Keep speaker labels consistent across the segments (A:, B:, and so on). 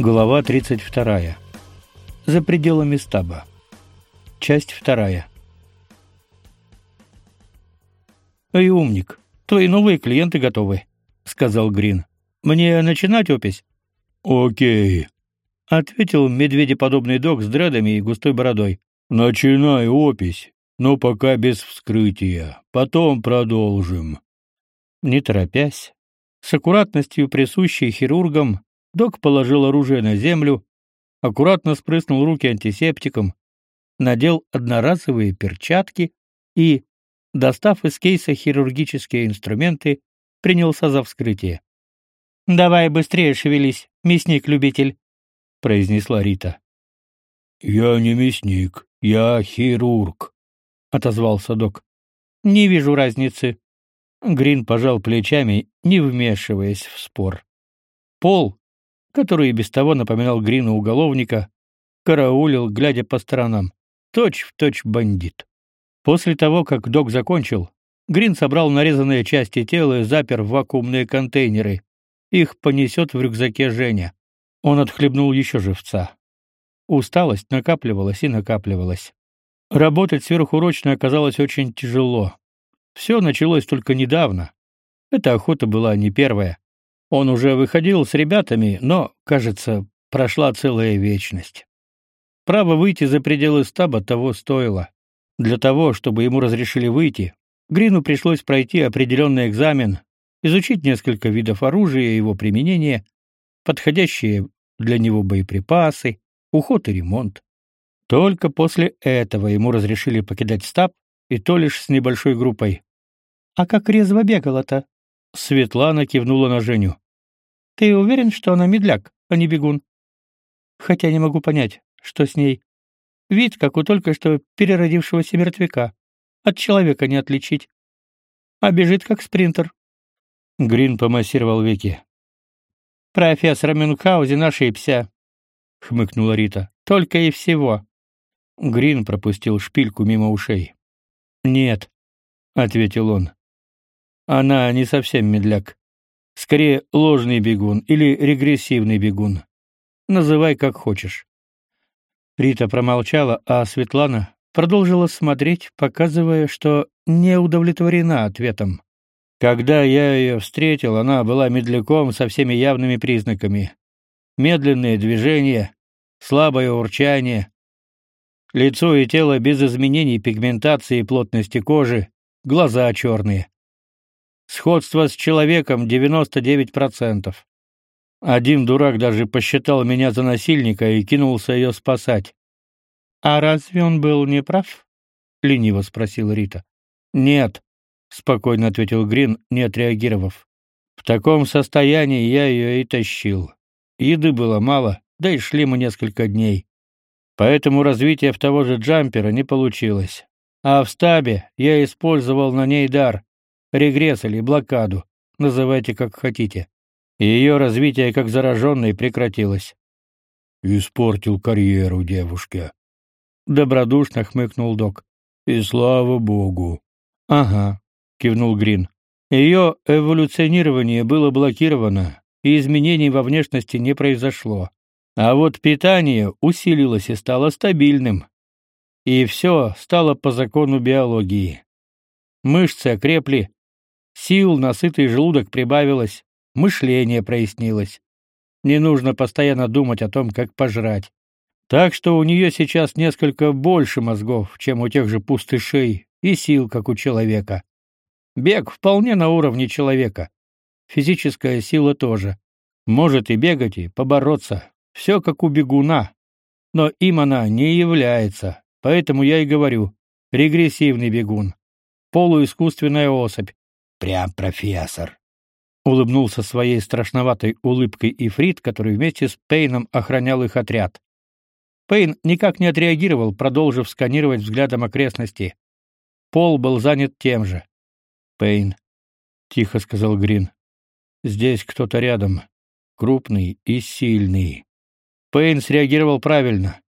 A: Глава 32. За пределами стаба. Часть вторая. «Эй, умник, твои новые клиенты готовы», — сказал Грин. «Мне начинать опись?»
B: «Окей», —
A: ответил медведеподобный док с дредами и густой бородой.
B: «Начинай опись, но пока без вскрытия. Потом продолжим».
A: Не торопясь, с аккуратностью, присущей хирургам, док положил оружие на землю, аккуратно спрыснул руки антисептиком, надел одноразовые перчатки и, достав из кейса хирургические инструменты, принялся за вскрытие. «Давай быстрее шевелись, мясник-любитель», — произнесла Рита.
B: «Я не мясник, я хирург», — отозвался док.
A: «Не вижу разницы». Грин пожал плечами, не вмешиваясь в спор. Пол, который и без того напоминал Грину уголовника, караулил, глядя по сторонам. Точь в точь бандит. После того, как док закончил, Грин собрал нарезанные части тела и запер в вакуумные контейнеры. Их понесет в рюкзаке Женя. Он отхлебнул еще живца. Усталость накапливалась и накапливалась. Работать сверхурочно оказалось очень тяжело. Все началось только недавно. Эта охота была не первая. Он уже выходил с ребятами, но, кажется, прошла целая вечность. Право выйти за пределы стаба того стоило. Для того, чтобы ему разрешили выйти, Грину пришлось пройти определенный экзамен, изучить несколько видов оружия и его применения, подходящие для него боеприпасы, уход и ремонт. Только после этого ему разрешили покидать стаб, и то лишь с небольшой группой. «А как резво бегала-то?» Светлана кивнула на Женю. «Ты уверен, что она медляк, а не бегун?» «Хотя не могу понять, что с ней. Вид, как у только что переродившегося мертвяка. От человека не отличить. А бежит, как спринтер». Грин помассировал веки. «Профессор Мюнхгаузен ошибся», — хмыкнула Рита. «Только и всего». Грин пропустил шпильку мимо ушей. «Нет», — ответил он. «Она не совсем медляк. Скорее, ложный бегун или регрессивный бегун. Называй как хочешь». Рита промолчала, а Светлана продолжила смотреть, показывая, что не удовлетворена ответом. Когда я ее встретил, она была медляком со всеми явными признаками. Медленные движения, слабое урчание, лицо и тело без изменений пигментации и плотности кожи, глаза черные. Сходство с человеком 99%. Один дурак даже посчитал меня за насильника и кинулся ее спасать. А разве он был неправ? лениво спросила Рита. Нет, спокойно ответил Грин, не отреагировав. В таком состоянии я ее и тащил. Еды было мало, да и шли мы несколько дней. Поэтому развитие в того же джампера не получилось. А в стабе я использовал на ней дар, регресс или блокаду, называйте как хотите. И ее развитие как зараженной прекратилось.
B: Испортил карьеру девушке.
A: Добродушно хмыкнул док.
B: И слава богу.
A: Ага, кивнул Грин. Ее эволюционирование было блокировано, и изменений во внешности не произошло. А вот питание усилилось и стало стабильным. И все стало по закону биологии. Мышцы окрепли, сил на сытый желудок прибавилось, мышление прояснилось. Не нужно постоянно думать о том, как пожрать. Так что у нее сейчас несколько больше мозгов, чем у тех же пустышей, и сил, как у человека. Бег вполне на уровне человека. Физическая сила тоже. Может и бегать, и побороться. Все как у бегуна. Но им она не является. Поэтому я и говорю, регрессивный бегун. Полуискусственная особь.
B: Прям профессор.
A: Улыбнулся своей страшноватой улыбкой Ифрит, который вместе с Пейном охранял их отряд. Пейн никак не отреагировал, продолжив сканировать взглядом окрестности. Пол был занят тем же. Пейн, тихо сказал Грин. Здесь кто-то рядом, крупный и сильный. Пейн среагировал правильно.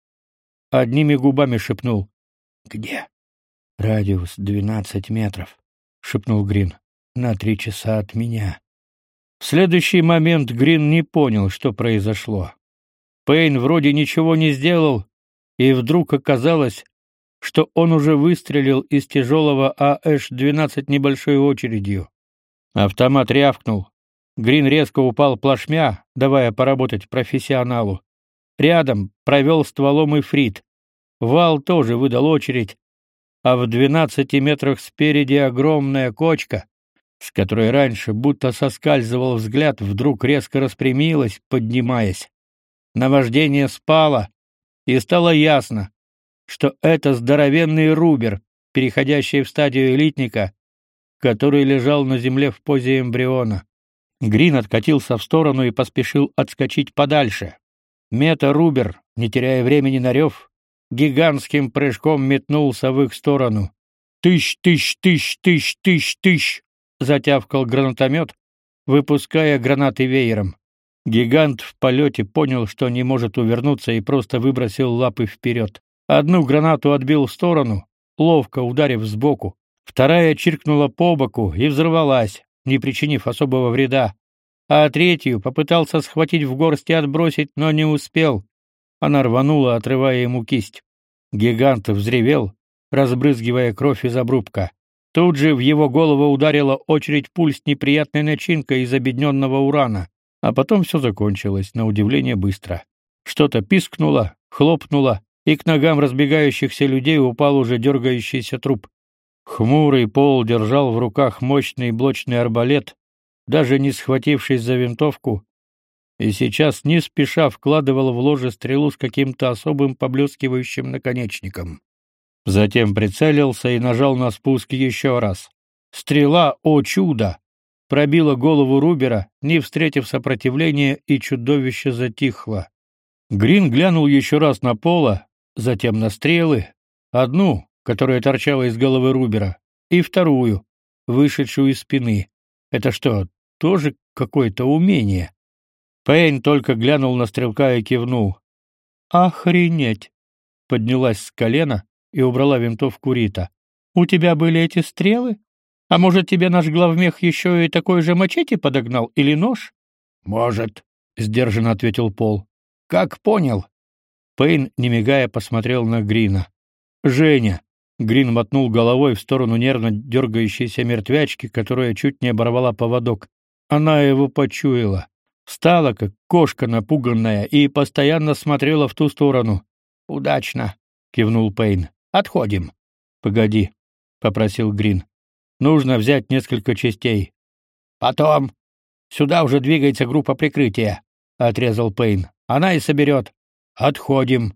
A: Одними губами шепнул: "Где?" "Радиус двенадцать метров", шепнул Грин. "На три часа от меня". В следующий момент Грин не понял, что произошло. Пейн вроде ничего не сделал, и вдруг оказалось, что он уже выстрелил из тяжелого АШ-12 небольшой очередью. Автомат рявкнул. Грин резко упал плашмя, давая поработать профессионалу. Рядом провел стволом и Фрид. Вал тоже выдал очередь, а в двенадцати метрах спереди огромная кочка, с которой раньше будто соскальзывал взгляд, вдруг резко распрямилась, поднимаясь. Наваждение спало, и стало ясно, что это здоровенный рубер, переходящий в стадию элитника, который лежал на земле в позе эмбриона. Грин откатился в сторону и поспешил отскочить подальше. Мета-рубер, не теряя времени на рев, гигантским прыжком метнулся в их сторону. «Тыщ, тыщ, тыщ, тыщ, тыщ, тыщ!» — затявкал гранатомет, выпуская гранаты веером. Гигант в полете понял, что не может увернуться и просто выбросил лапы вперед. Одну гранату отбил в сторону, ловко ударив сбоку. Вторая чиркнула по боку и взорвалась, не причинив особого вреда. А третью попытался схватить в горсть и отбросить, но не успел. Она рванула, отрывая ему кисть. Гигант взревел, разбрызгивая кровь из обрубка. Тут же в его голову ударила очередь пуль с неприятной начинкой из обедненного урана. А потом все закончилось, на удивление быстро. Что-то пискнуло, хлопнуло, и к ногам разбегающихся людей упал уже дергающийся труп. Хмурый пол держал в руках мощный блочный арбалет, даже не схватившись за винтовку, и сейчас не спеша вкладывал в ложе стрелу с каким-то особым поблескивающим наконечником. Затем прицелился и нажал на спуск еще раз. Стрела, о чудо, пробила голову Рубера, не встретив сопротивления, и чудовище затихло. Грин глянул еще раз на Пола, затем на стрелы, одну, которая торчала из головы Рубера, и вторую, вышедшую из спины. Это что, тоже какое-то умение? Пейн только глянул на стрелка и кивнул. Охренеть. Поднялась с колена и убрала винтовку Рита. У тебя были эти стрелы? А может, тебе наш главмех еще и такой же мачете подогнал или нож?
B: Может,
A: сдержанно ответил Пол. Как понял? Пейн, не мигая, посмотрел на Грина. Женя. Грин мотнул головой в сторону нервно дергающейся мертвячки, которая чуть не оборвала поводок. Она его почуяла. Стала как кошка напуганная и постоянно смотрела в ту сторону. Удачно, кивнул Пейн. Отходим. Погоди, попросил Грин. Нужно взять несколько частей. Потом. Сюда уже двигается группа прикрытия, отрезал Пейн. Она и соберет. Отходим.